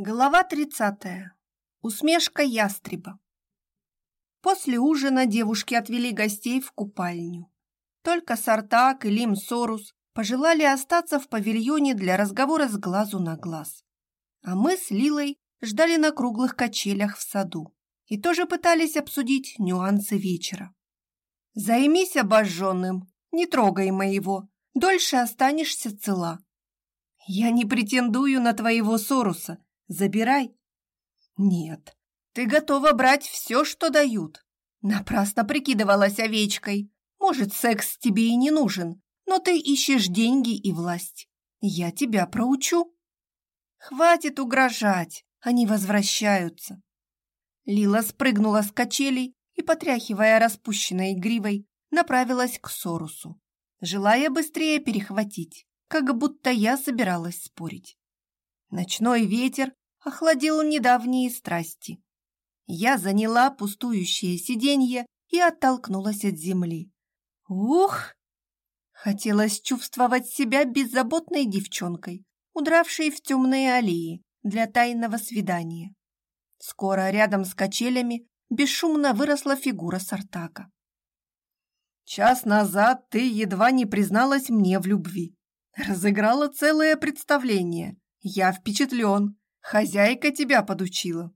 Глава 30. Усмешка ястреба. После ужина девушки отвели гостей в купальню. Только Сартак и Лим Сорус пожелали остаться в павильоне для разговора с глазу на глаз. А мы с Лилой ждали на круглых качелях в саду и тоже пытались обсудить нюансы вечера. «Займись обожженным, не трогай моего, дольше останешься цела». «Я не претендую на твоего Соруса», Забирай. Нет, ты готова брать все, что дают. Напрасно прикидывалась овечкой. Может, секс тебе и не нужен, но ты ищешь деньги и власть. Я тебя проучу. Хватит угрожать, они возвращаются. Лила спрыгнула с качелей и, потряхивая распущенной гривой, направилась к Сорусу, желая быстрее перехватить, как будто я собиралась спорить. Ночной ветер охладил недавние страсти. Я заняла пустующее сиденье и оттолкнулась от земли. Ух! Хотелось чувствовать себя беззаботной девчонкой, удравшей в темные аллеи для тайного свидания. Скоро рядом с качелями бесшумно выросла фигура Сартака. «Час назад ты едва не призналась мне в любви. Разыграла целое представление. Я впечатлен. Хозяйка тебя подучила.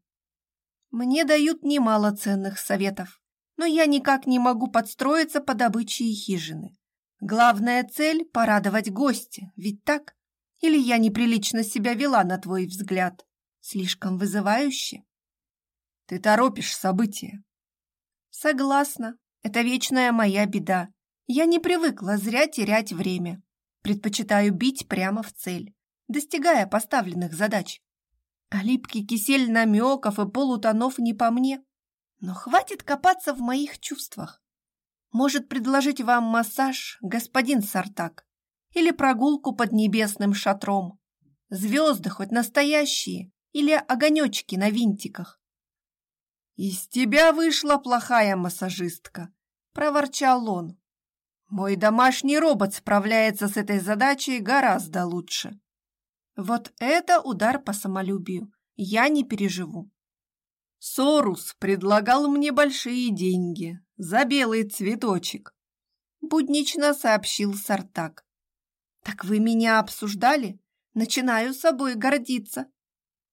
Мне дают немало ценных советов, но я никак не могу подстроиться под обычаи хижины. Главная цель — порадовать гостя, ведь так? Или я неприлично себя вела, на твой взгляд? Слишком вызывающе? Ты торопишь события. Согласна, это вечная моя беда. Я не привыкла зря терять время. Предпочитаю бить прямо в цель, достигая поставленных задач. А липкий кисель намеков и полутонов не по мне. Но хватит копаться в моих чувствах. Может предложить вам массаж, господин Сартак, или прогулку под небесным шатром. Звезды хоть настоящие или огонечки на винтиках. «Из тебя вышла плохая массажистка», — проворчал он. «Мой домашний робот справляется с этой задачей гораздо лучше». Вот это удар по самолюбию. Я не переживу. Сорус предлагал мне большие деньги за белый цветочек. Буднично сообщил Сартак. Так вы меня обсуждали? Начинаю собой гордиться.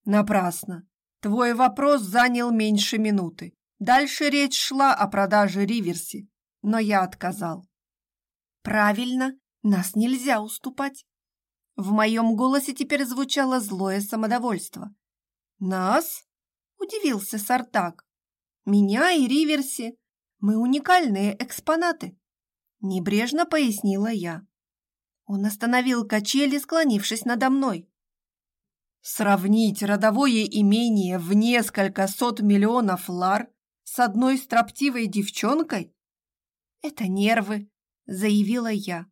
Напрасно. Твой вопрос занял меньше минуты. Дальше речь шла о продаже Риверси, но я отказал. Правильно, нас нельзя уступать. В моем голосе теперь звучало злое самодовольство. «Нас?» – удивился Сартак. «Меня и Риверси. Мы уникальные экспонаты», – небрежно пояснила я. Он остановил качели, склонившись надо мной. Сравнить родовое имение в несколько сот миллионов лар с одной строптивой девчонкой? Это нервы, заявила я.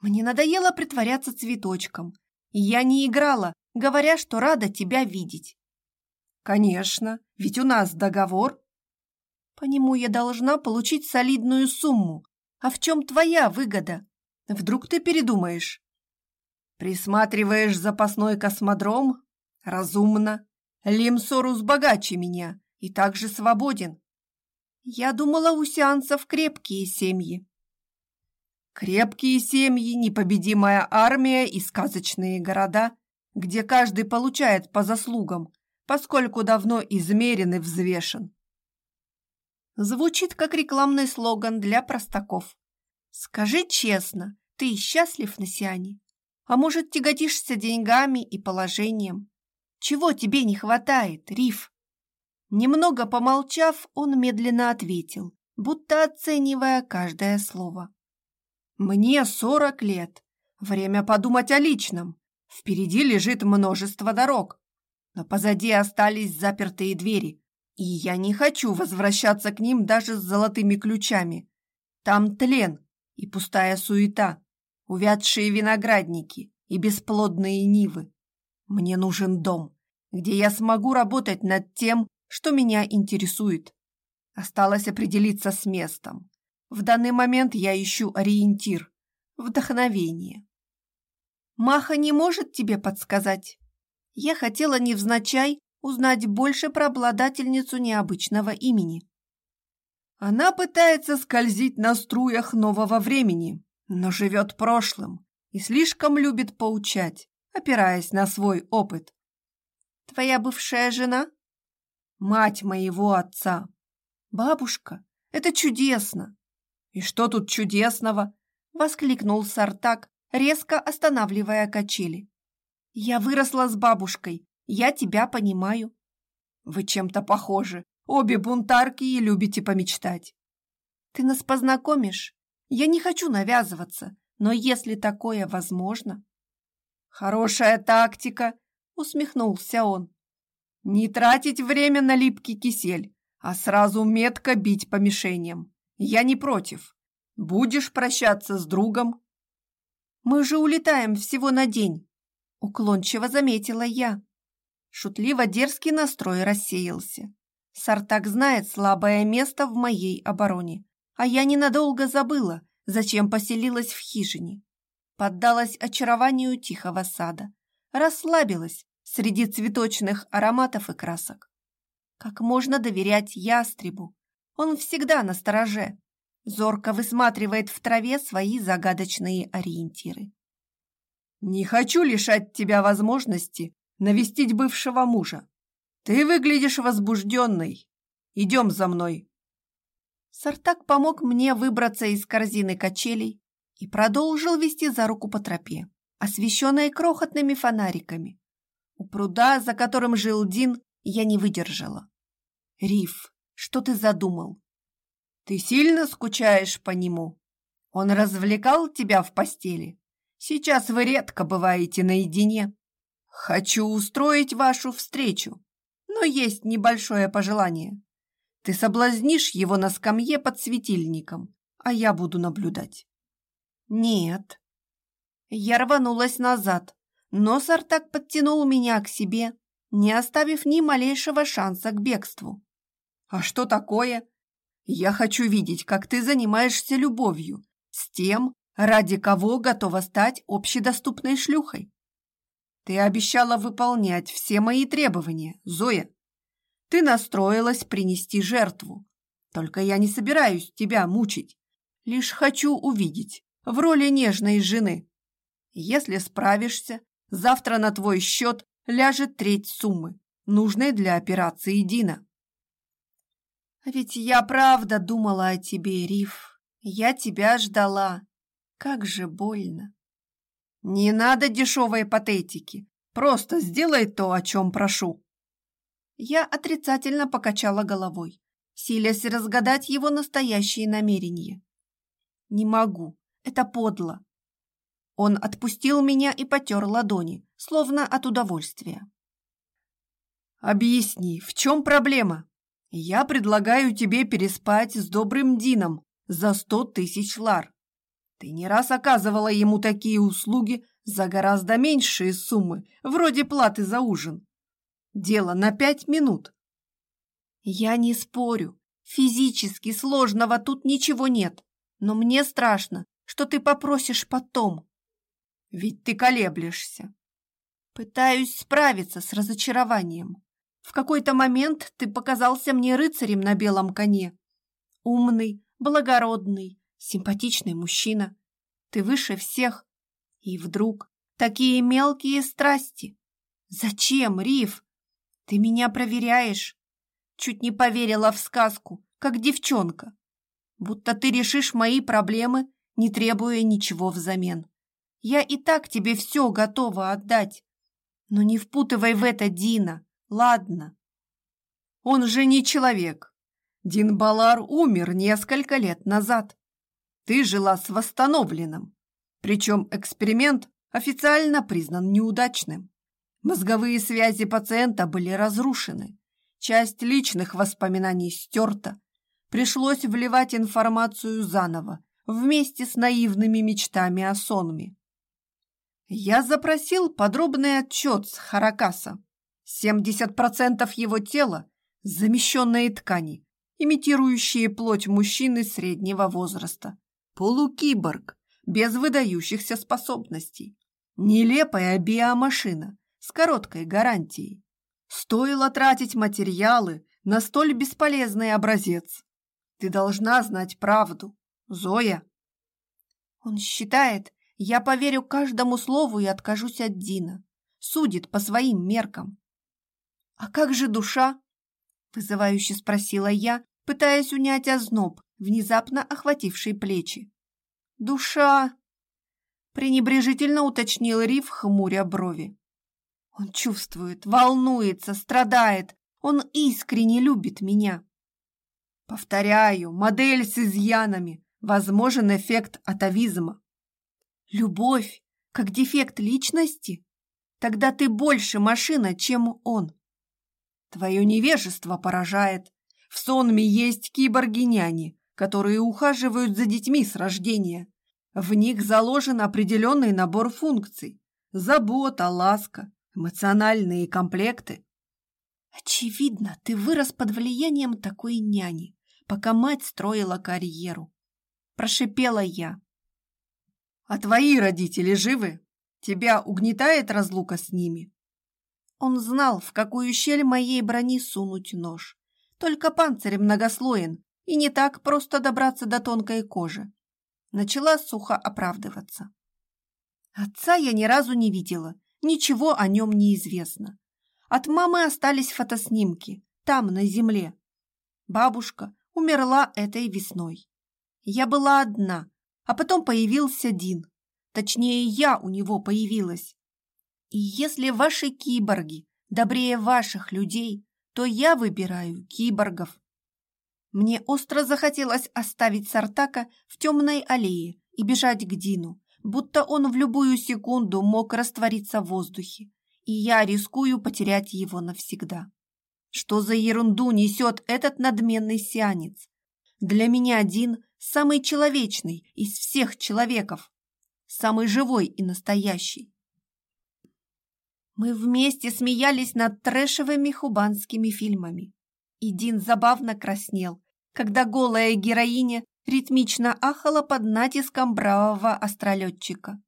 Мне надоело притворяться цветочком. Я не играла, говоря, что рада тебя видеть. Конечно, ведь у нас договор. По нему я должна получить солидную сумму. А в чем твоя выгода? Вдруг ты передумаешь? Присматриваешь запасной космодром? Разумно. Лимсорус богаче меня и также свободен. Я думала, у сеансов крепкие семьи. Крепкие семьи, непобедимая армия и сказочные города, где каждый получает по заслугам, поскольку давно измерен и взвешен. Звучит как рекламный слоган для простаков. Скажи честно, ты счастлив на Сиане? А может, тяготишься деньгами и положением? Чего тебе не хватает, Риф? Немного помолчав, он медленно ответил, будто оценивая каждое слово. Мне сорок лет. Время подумать о личном. Впереди лежит множество дорог. Но позади остались запертые двери, и я не хочу возвращаться к ним даже с золотыми ключами. Там тлен и пустая суета, увядшие виноградники и бесплодные нивы. Мне нужен дом, где я смогу работать над тем, что меня интересует. Осталось определиться с местом. В данный момент я ищу ориентир, вдохновение. Маха не может тебе подсказать? Я хотела невзначай узнать больше про обладательницу необычного имени. Она пытается скользить на струях нового времени, но живет прошлым и слишком любит поучать, опираясь на свой опыт. Твоя бывшая жена? Мать моего отца. Бабушка, это чудесно. И что тут чудесного? Воскликнул Сартак, резко останавливая качели. Я выросла с бабушкой, я тебя понимаю. Вы чем-то похожи. Обе бунтарки и любите помечтать. Ты нас познакомишь? Я не хочу навязываться, но если такое возможно... Хорошая тактика, усмехнулся он. Не тратить время на липкий кисель, а сразу метко бить по мишеням. Я не против. Будешь прощаться с другом? Мы же улетаем всего на день, уклончиво заметила я. Шутливо дерзкий настрой рассеялся. Сартак знает слабое место в моей обороне, а я ненадолго забыла, зачем поселилась в хижине. Поддалась очарованию тихого сада, расслабилась среди цветочных ароматов и красок. Как можно доверять ястребу? Он всегда на стороже, зорко высматривает в траве свои загадочные ориентиры. «Не хочу лишать тебя возможности навестить бывшего мужа. Ты выглядишь возбужденной. Идем за мной». Сартак помог мне выбраться из корзины качелей и продолжил вести за руку по тропе, освещенной крохотными фонариками. У пруда, за которым жил Дин, я не выдержала. «Риф, что ты задумал? Ты сильно скучаешь по нему? Он развлекал тебя в постели? Сейчас вы редко бываете наедине. Хочу устроить вашу встречу, но есть небольшое пожелание. Ты соблазнишь его на скамье под светильником, а я буду наблюдать. Нет. Я рванулась назад, но Сартак подтянул меня к себе, не оставив ни малейшего шанса к бегству. А что такое? Я хочу видеть, как ты занимаешься любовью с тем, ради кого готова стать общедоступной шлюхой. Ты обещала выполнять все мои требования, Зоя. Ты настроилась принести жертву. Только я не собираюсь тебя мучить. Лишь хочу увидеть в роли нежной жены. Если справишься, завтра на твой счет ляжет треть суммы, нужной для операции Дина. А ведь я правда думала о тебе, Риф. Я тебя ждала. Как же больно. Не надо дешевой патетики. Просто сделай то, о чем прошу. Я отрицательно покачала головой, силясь разгадать его настоящие намерения. Не могу, это подло. Он отпустил меня и потер ладони, словно от удовольствия. «Объясни, в чем проблема? Я предлагаю тебе переспать с добрым Дином за сто тысяч лар. Ты не раз оказывала ему такие услуги за гораздо меньшие суммы, вроде платы за ужин. Дело на пять минут. Я не спорю. Физически сложного тут ничего нет. Но мне страшно, что ты попросишь потом. Ведь ты колеблешься. Пытаюсь справиться с разочарованием. В какой-то момент ты показался мне рыцарем на белом коне. Умный, благородный, симпатичный мужчина. Ты выше всех. И вдруг такие мелкие страсти. Зачем, Риф? Ты меня проверяешь? Чуть не поверила в сказку, как девчонка. Будто ты решишь мои проблемы, не требуя ничего взамен. Я и так тебе все готова отдать. Но не впутывай в это Дина, ладно? Он же не человек. Дин Балар умер несколько лет назад. Ты жила с восстановленным. Причем эксперимент официально признан неудачным. Мозговые связи пациента были разрушены. Часть личных воспоминаний стерта. Пришлось вливать информацию заново, вместе с наивными мечтами о сонме. Я запросил подробный отчет с Харакаса. 70% его тела – замещенные ткани, имитирующие плоть мужчины среднего возраста. Полукиборг, без выдающихся способностей. Нелепая биомашина, с короткой гарантией. Стоило тратить материалы на столь бесполезный образец. Ты должна знать правду, Зоя. Он считает, я поверю каждому слову и откажусь от Дина. Судит по своим меркам. А как же душа? Вызывающе спросила я, пытаясь унять озноб, внезапно охвативший плечи. Душа! Пренебрежительно уточнил Рив, хмуря брови. Он чувствует, волнуется, страдает. Он искренне любит меня. Повторяю, модель с изъянами. Возможен эффект атовизма. Любовь, как дефект личности? Тогда ты больше машина, чем он. Твое невежество поражает. В сонме есть киборги-няни, которые ухаживают за детьми с рождения. В них заложен определенный набор функций. Забота, ласка, эмоциональные комплекты. Очевидно, ты вырос под влиянием такой няни, пока мать строила карьеру. Прошипела я. А твои родители живы? Тебя угнетает разлука с ними? Он знал, в какую щель моей брони сунуть нож. Только панцирь многослоен, и не так просто добраться до тонкой кожи. Начала сухо оправдываться. Отца я ни разу не видела, ничего о нем не известно. От мамы остались фотоснимки, там, на земле. Бабушка умерла этой весной. Я была одна, а потом появился Дин. Точнее, я у него появилась. И если ваши киборги добрее ваших людей, то я выбираю киборгов. Мне остро захотелось оставить Сартака в темной аллее и бежать к Дину, будто он в любую секунду мог раствориться в воздухе, и я рискую потерять его навсегда. Что за ерунду несет этот надменный сианец? Для меня Дин самый человечный из всех человеков, самый живой и настоящий. Мы вместе смеялись над трэшевыми хубанскими фильмами. И Дин забавно краснел, когда голая героиня ритмично ахала под натиском бравого астролетчика.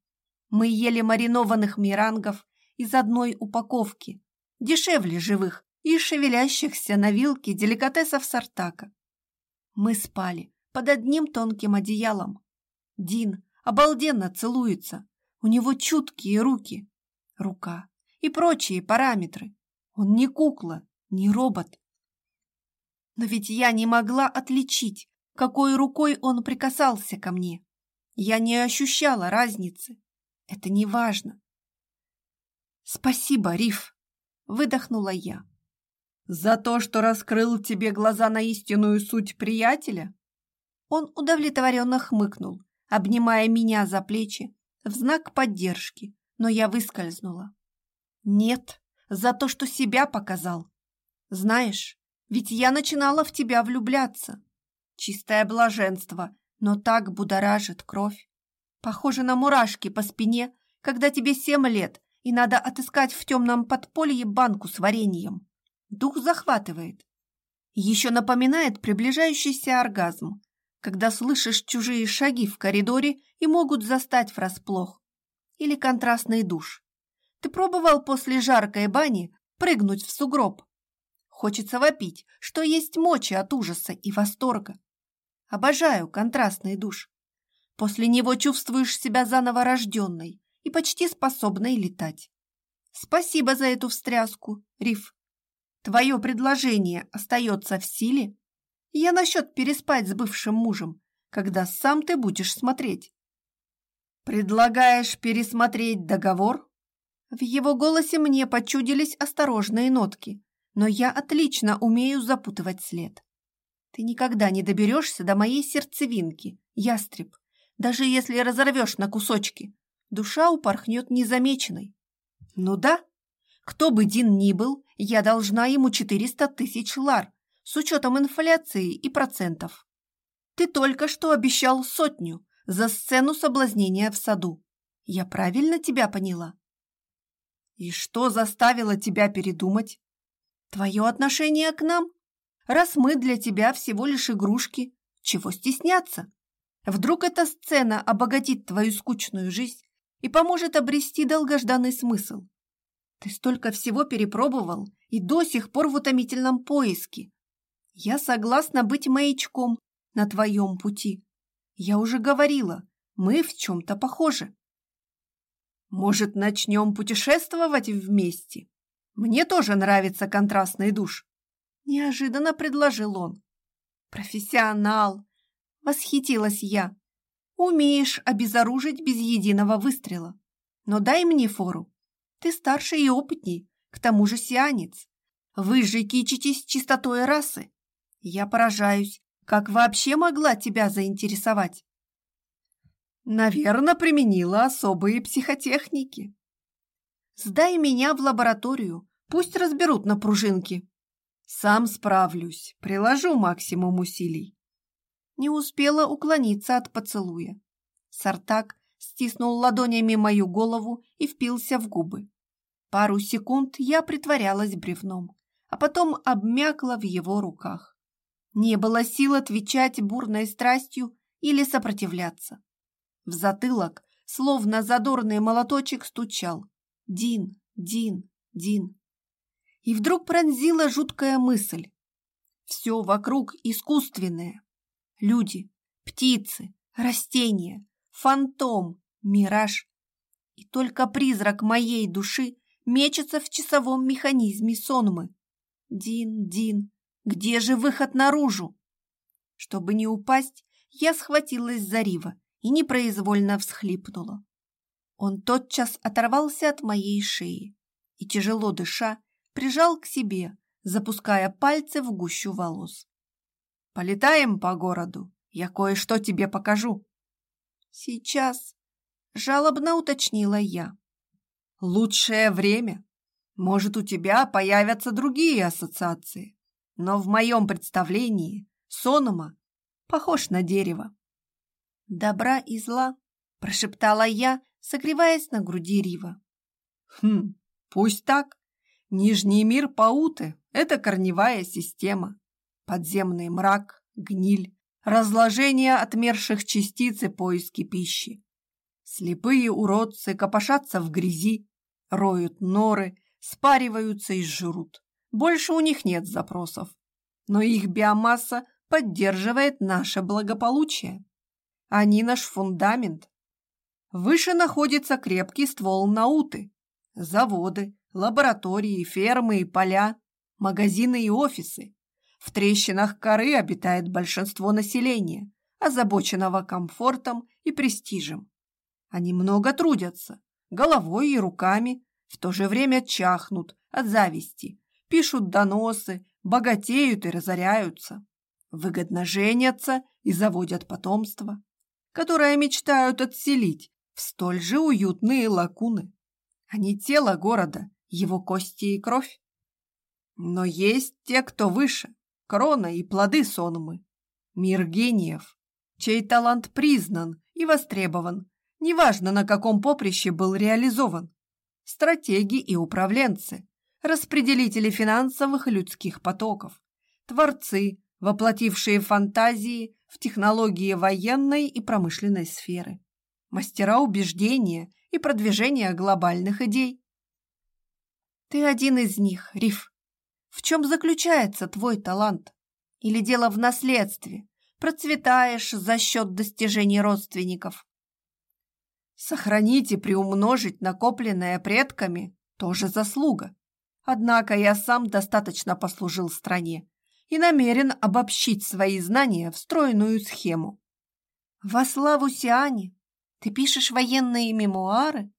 Мы ели маринованных мирангов из одной упаковки, дешевле живых и шевелящихся на вилке деликатесов сартака. Мы спали под одним тонким одеялом. Дин обалденно целуется, у него чуткие руки. Рука и прочие параметры. Он не кукла, не робот. Но ведь я не могла отличить, какой рукой он прикасался ко мне. Я не ощущала разницы. Это не важно. «Спасибо, Риф!» — выдохнула я. «За то, что раскрыл тебе глаза на истинную суть приятеля?» Он удовлетворенно хмыкнул, обнимая меня за плечи в знак поддержки, но я выскользнула. Нет, за то, что себя показал. Знаешь, ведь я начинала в тебя влюбляться. Чистое блаженство, но так будоражит кровь. Похоже на мурашки по спине, когда тебе семь лет, и надо отыскать в темном подполье банку с вареньем. Дух захватывает. Еще напоминает приближающийся оргазм, когда слышишь чужие шаги в коридоре и могут застать врасплох. Или контрастный душ, ты пробовал после жаркой бани прыгнуть в сугроб? Хочется вопить, что есть мочи от ужаса и восторга. Обожаю контрастный душ. После него чувствуешь себя заново рожденной и почти способной летать. Спасибо за эту встряску, Риф. Твое предложение остается в силе? Я насчет переспать с бывшим мужем, когда сам ты будешь смотреть. Предлагаешь пересмотреть договор? В его голосе мне почудились осторожные нотки, но я отлично умею запутывать след. Ты никогда не доберешься до моей сердцевинки, ястреб. Даже если разорвешь на кусочки, душа упорхнет незамеченной. Ну да, кто бы Дин ни был, я должна ему 400 тысяч лар, с учетом инфляции и процентов. Ты только что обещал сотню за сцену соблазнения в саду. Я правильно тебя поняла? И что заставило тебя передумать? Твое отношение к нам? Раз мы для тебя всего лишь игрушки, чего стесняться? Вдруг эта сцена обогатит твою скучную жизнь и поможет обрести долгожданный смысл? Ты столько всего перепробовал и до сих пор в утомительном поиске. Я согласна быть маячком на твоем пути. Я уже говорила, мы в чем-то похожи. Может, начнем путешествовать вместе? Мне тоже нравится контрастный душ. Неожиданно предложил он. Профессионал! Восхитилась я. Умеешь обезоружить без единого выстрела. Но дай мне фору. Ты старше и опытней, к тому же сианец. Вы же кичитесь чистотой расы. Я поражаюсь, как вообще могла тебя заинтересовать? Наверное, применила особые психотехники. Сдай меня в лабораторию, пусть разберут на пружинки. Сам справлюсь, приложу максимум усилий. Не успела уклониться от поцелуя. Сартак стиснул ладонями мою голову и впился в губы. Пару секунд я притворялась бревном, а потом обмякла в его руках. Не было сил отвечать бурной страстью или сопротивляться. В затылок, словно задорный молоточек, стучал. Дин, Дин, Дин. И вдруг пронзила жуткая мысль. Все вокруг искусственное. Люди, птицы, растения, фантом, мираж. И только призрак моей души мечется в часовом механизме сонмы. Дин, Дин, где же выход наружу? Чтобы не упасть, я схватилась за Рива и непроизвольно всхлипнула. Он тотчас оторвался от моей шеи и, тяжело дыша, прижал к себе, запуская пальцы в гущу волос. «Полетаем по городу, я кое-что тебе покажу». «Сейчас», — жалобно уточнила я. «Лучшее время. Может, у тебя появятся другие ассоциации но в моем представлении Сонома похож на дерево. «Добра и зла», – прошептала я, согреваясь на груди Рива. «Хм, пусть так. Нижний мир Пауты – это корневая система. Подземный мрак, гниль, разложение отмерших частиц и поиски пищи. Слепые уродцы копошатся в грязи, роют норы, спариваются и жрут. Больше у них нет запросов. Но их биомасса поддерживает наше благополучие. Они наш фундамент. Выше находится крепкий ствол науты. Заводы, лаборатории, фермы и поля, магазины и офисы. В трещинах коры обитает большинство населения, озабоченного комфортом и престижем. Они много трудятся, головой и руками, в то же время чахнут от зависти пишут доносы, богатеют и разоряются, выгодно женятся и заводят потомство, которое мечтают отселить в столь же уютные лакуны, не тело города, его кости и кровь. Но есть те, кто выше, крона и плоды сонмы, мир гениев, чей талант признан и востребован, неважно на каком поприще был реализован, стратеги и управленцы, распределители финансовых и людских потоков, творцы, воплотившие фантазии в технологии военной и промышленной сферы, мастера убеждения и продвижения глобальных идей. Ты один из них, Риф. В чем заключается твой талант? Или дело в наследстве? Процветаешь за счет достижений родственников? Сохранить и приумножить накопленное предками – тоже заслуга. Однако я сам достаточно послужил стране и намерен обобщить свои знания в стройную схему. Во славу Сиане ты пишешь военные мемуары?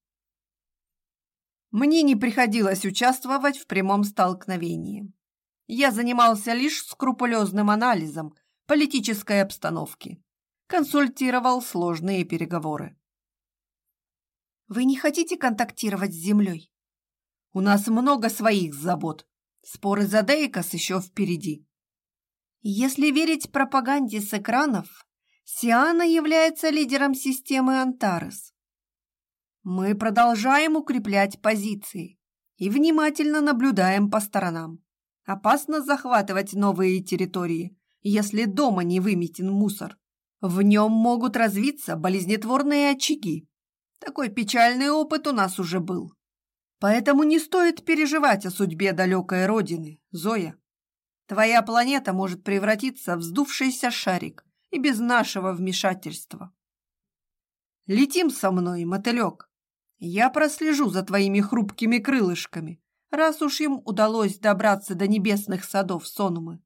Мне не приходилось участвовать в прямом столкновении. Я занимался лишь скрупулезным анализом политической обстановки, консультировал сложные переговоры. Вы не хотите контактировать с землей? У нас много своих забот. Споры за Дейкос еще впереди. Если верить пропаганде с экранов, Сиана является лидером системы Антарес. Мы продолжаем укреплять позиции и внимательно наблюдаем по сторонам. Опасно захватывать новые территории, если дома не выметен мусор. В нем могут развиться болезнетворные очаги. Такой печальный опыт у нас уже был. Поэтому не стоит переживать о судьбе далекой родины, Зоя. Твоя планета может превратиться в вздувшийся шарик и без нашего вмешательства. Летим со мной, мотылек. Я прослежу за твоими хрупкими крылышками, раз уж им удалось добраться до небесных садов Сонумы.